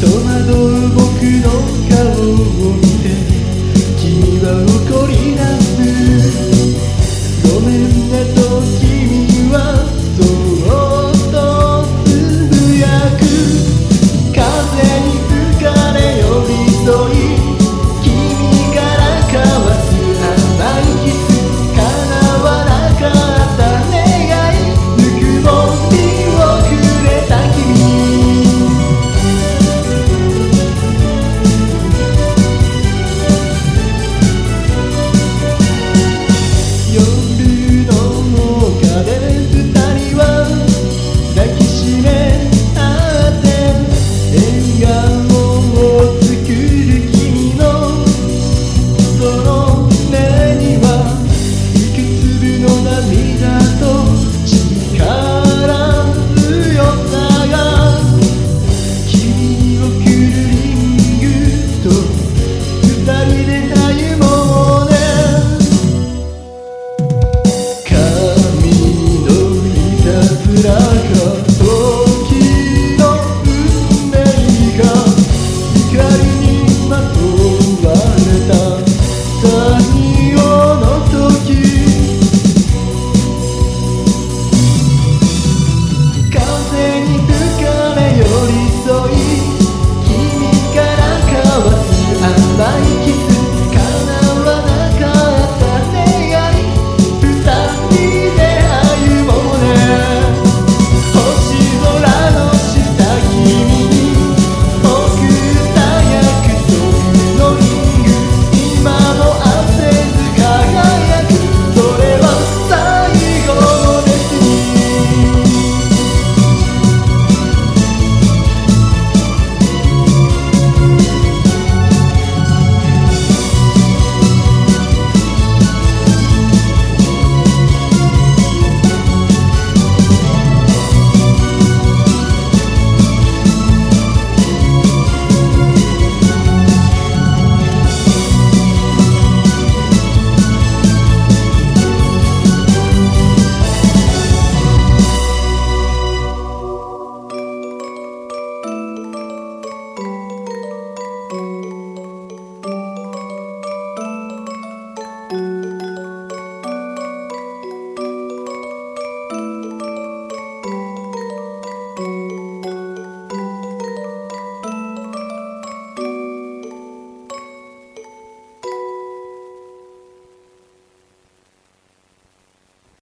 Tomador miracle